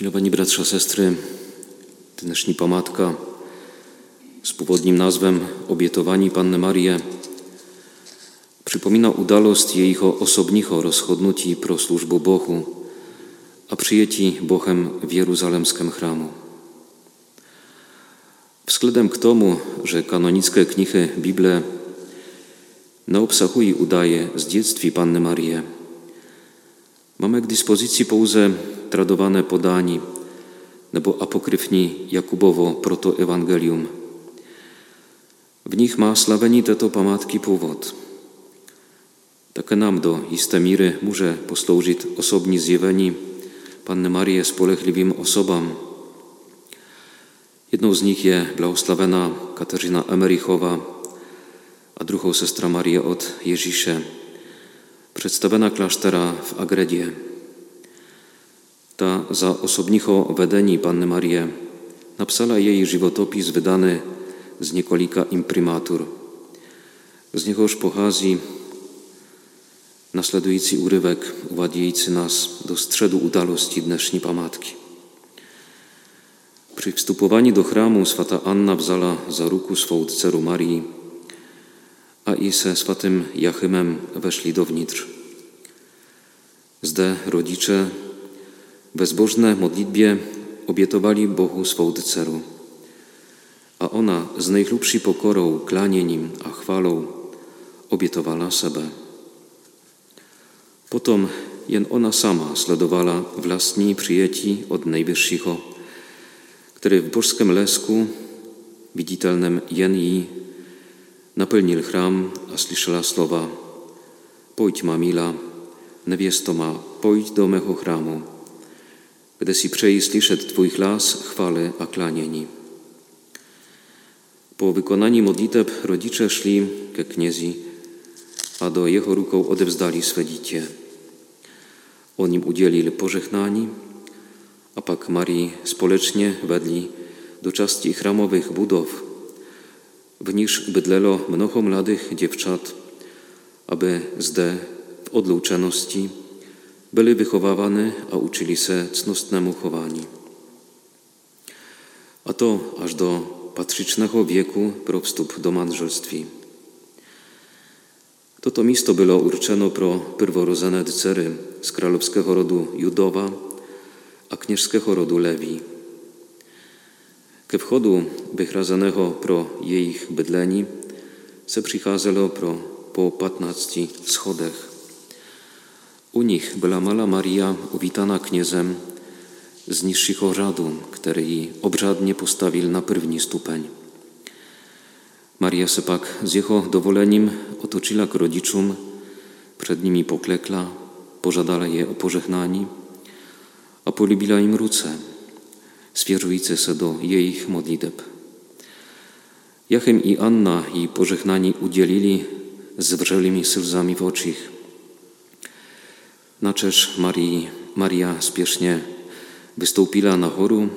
Milowani bratrza, sestry, dnešní pamatka z původním názvem Obětování Panny Marie przypomina udalost jejího osobního rozhodnutí pro službu Bohu a přijetí Bohem w jeruzalemském chrámu. Względem k tomu, że kanonickie knihy Bible nie obsahují udaje z dziectwi Panny Marie, mamy k dyspozycji pouze tradowane podání nebo apokryfní Jakubovo protoevangelium. W nich má slavení této památky původ. Také nám do jisté míry může posloužit osobní zjevení Panny Marie spolehlivým osobám. Jednou z nich je blahoslavená Kateřina Emerichowa, a druhou sestra Marie od Ježíše, představena kláštera v Agredě. Ta za osobního vedení Panny Marie napsala jej životopis wydany z několika imprimatur. Z něhož pochází nasledující úryvek uvádějící nas do středu udalosti dnešní památki. Przy wstupowaniu do chramu swata Anna wzala za ruku swą dceru Marii, a i se swatym Jachymem weszli downicz. Zde rodzice bezbożne modlitbie obietowali Bohu swą dceru. A ona z najchlubszy pokorą, klanieniem a chwalą obietowała sebe. Potom jen ona sama sledowała vlastní przyjeci od Najwyższego, który w bożskim lesku, widzitelnym jen jej, napełnił chram, a słyszała słowa Pójdź, mamila, niewiesto ma, pójdź do mego chramu, gdy si przej słyszeć Twój hlas chwale a klanieni. Po wykonaniu modliteb rodzice szli ke kniezi, a do jego ruką odewzdali swe dziecię. On im udzielili pożegnani, a pak Marii spolecznie wedli do części chramowych budów, w niż bydlelo mnoho mladych dziewczat, aby zde w odluczeności byli wychowywane, a uczyli się cnostnemu chowaniu. A to aż do patrycznego wieku pro wstup do mężelstwi. Toto misto było urczeno pro pierworodzone dcery z królewskiego rodu Judowa, a knieżskiego rodu Lewi. Ke wchodu wychrazanego pro jej bydleni se przycházelo pro po 15 schodech. U nich była mala Maria uwitana kniezem z niższego rzadu, który jej obrzadnie postawił na pierwszy stupeň. Maria se pak z jego dowoleniem otoczyła k rodziczom, przed nimi poklekla, pożadała je o pożegnanie, a polubila im ruce, swierżujące se do jej modliteb. Jachem i Anna jej pożegnani udzielili z wrzelymi łzami w oczach. Naczeż Marii, Maria spiesznie wystąpiła na choru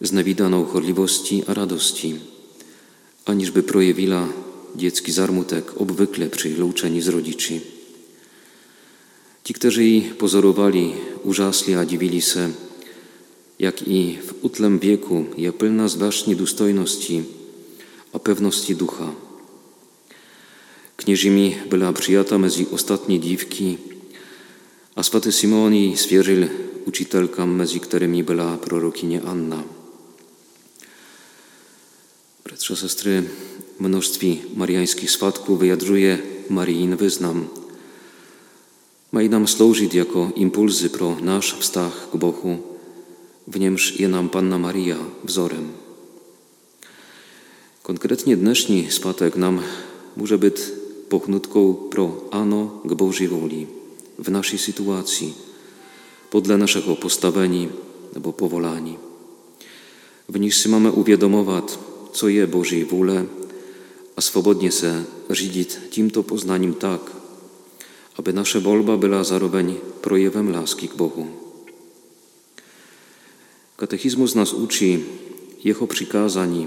z newidaną chorliwości a radości, aniżby projewiła dziecki zarmutek obvykle przy louczeni z rodzici. Ci, którzy jej pozorowali, użasli a dziwili se, jak i w utlem wieku je pełna zwłaszcznie dostojności a pewności ducha. Knieżymi była przyjata mezi ostatnie dziwki, a swaty Simoni swierzył uczytelkam, mezi którymi była prorokinie Anna. Bratrze, sestry, mnóstwi mariańskich swatków wyjadruje Marijin wyznam. Ma i nam służyć jako impulsy pro nasz wstach k Bohu, w niemż je nam Panna Maria wzorem. Konkretnie dnešní swatek nam może być pochnutką pro ano k Bożej woli w naszej sytuacji, podle naszego postawienia albo powolani. W nich si uwiadomować, co je Bożej wole, a swobodnie se řídić tímto poznaniem tak, aby nasza wolba była zaroveň projewem laski k Bohu. Katechizmus nas uczy Jeho przykazań,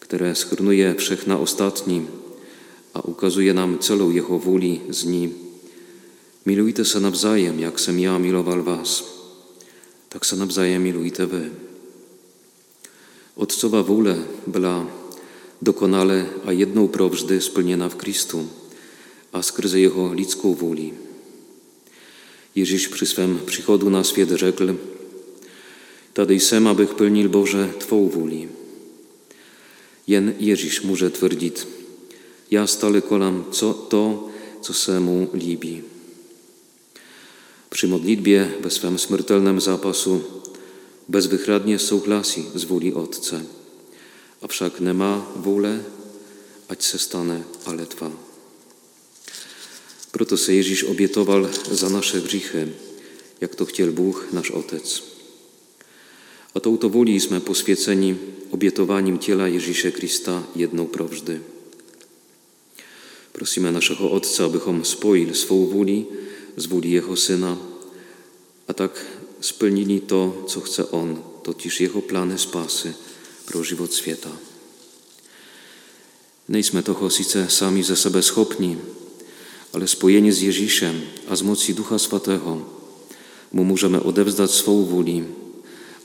które schrnuje wszechna ostatni, a ukazuje nam celą Jeho woli z nim. Milujte se nawzajem, jak sem ja milował was. tak se nawzajem milujte wy. Otcowa wola była dokonale a jedną provždy splněna v Kristu a skrze Jeho lidskou vůli. Ježíš při svém příchodu na svět řekl, tady jsem, abych plnil Boże Twą woli. Jen Ježíš může tvrdit, já stále kolam co, to, co se mu líbí. Przy modlitbie we swym śmiertelnym zapasu bezwychradnie souhlasí z woli Otca, a wszak nie ma wolę, ać se stane ale Twa. Proto se Ježíš obietował za nasze grzechy, jak to chciał Bóg, nasz Otec. A touto woli jsme poswieceni obietowaniem ciela Ježíše Krista jedną provždy. Prosimy naszego Otca, abychom spojili swą woli z woli Jego Syna, a tak spełnili to, co chce On, totiž Jego plany spasy pro život świata. Nejsme toho sice sami ze sebe schopni, ale spojeni z Ježíšem a z moci Ducha Svatého mu możemy odevzdat swą woli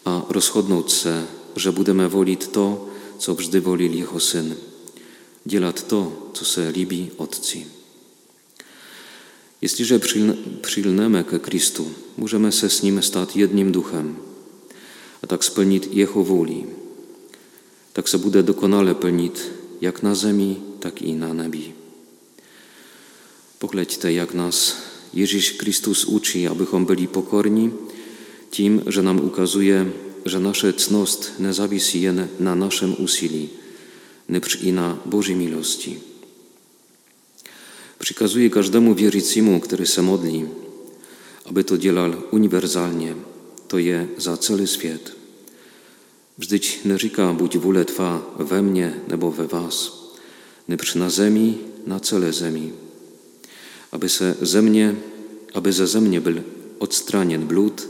a rozchodnout se, że budeme volit to, co vždy volil Jeho Syn, dělat to, co se líbí Otci. Jestliže přilneme ke Kristu, możemy se s ním stát jedním duchem, a tak spełnić Jeho woli. Tak se bude dokonale plnić jak na zemi, tak i na nebi. Pochleďte, jak nas Ježíš Kristus uczy, abychom byli pokorni, tym, że nam ukazuje, że nasze cnost nie zawisi na naszym usili, lecz i na Bożej miłości. Przykazuje każdemu wierzycimu, który se modli, aby to dzielał uniwersalnie, to je za cały świat. Wzdyć nie říká, buď vůle Twa we mnie nebo we Was, lecz na zemi, na cele zemi, aby se ze mnie, aby ze země byl odstraněn blud,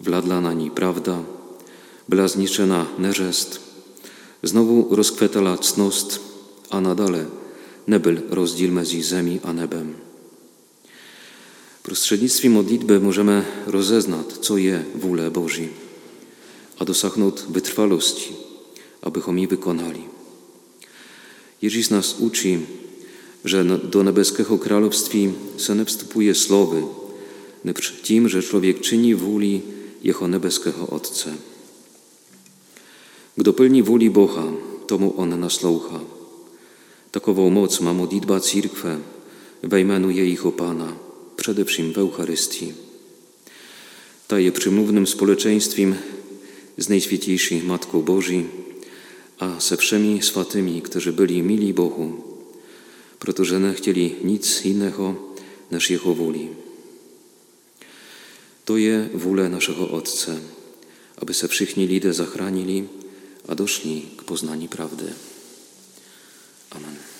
wladla na ní prawda, była zniszczona neřest, znowu rozkwetala cnost, a nadale nebyl rozdíl mezi zemi a nebem. Prostřednictvím modlitby możemy rozeznać, co je wólę Bożi, a dosahnout wytrwalości, abychom ji wykonali. Jezus nas uczy, że do niebieskiego królestwa se nie wstępuje słowy, lecz tym, że człowiek czyni woli Jeho nebeskiego Otca. Plní woli Boha, tomu On naslouchá. Takovou moc ma modlitba církve we jménu jejího Pana, především w Eucharystii. Ta je przymównym społeczeństwem z Najświętejszej Matką Bożej, a ze wszemi swatymi, którzy byli mili Bohu, protože nie chcieli nic innego niż Jego woli. To je wola naszego Otca, aby se wszyscy ludzie zachranili, a doszli k poznaniu prawdy. Amen.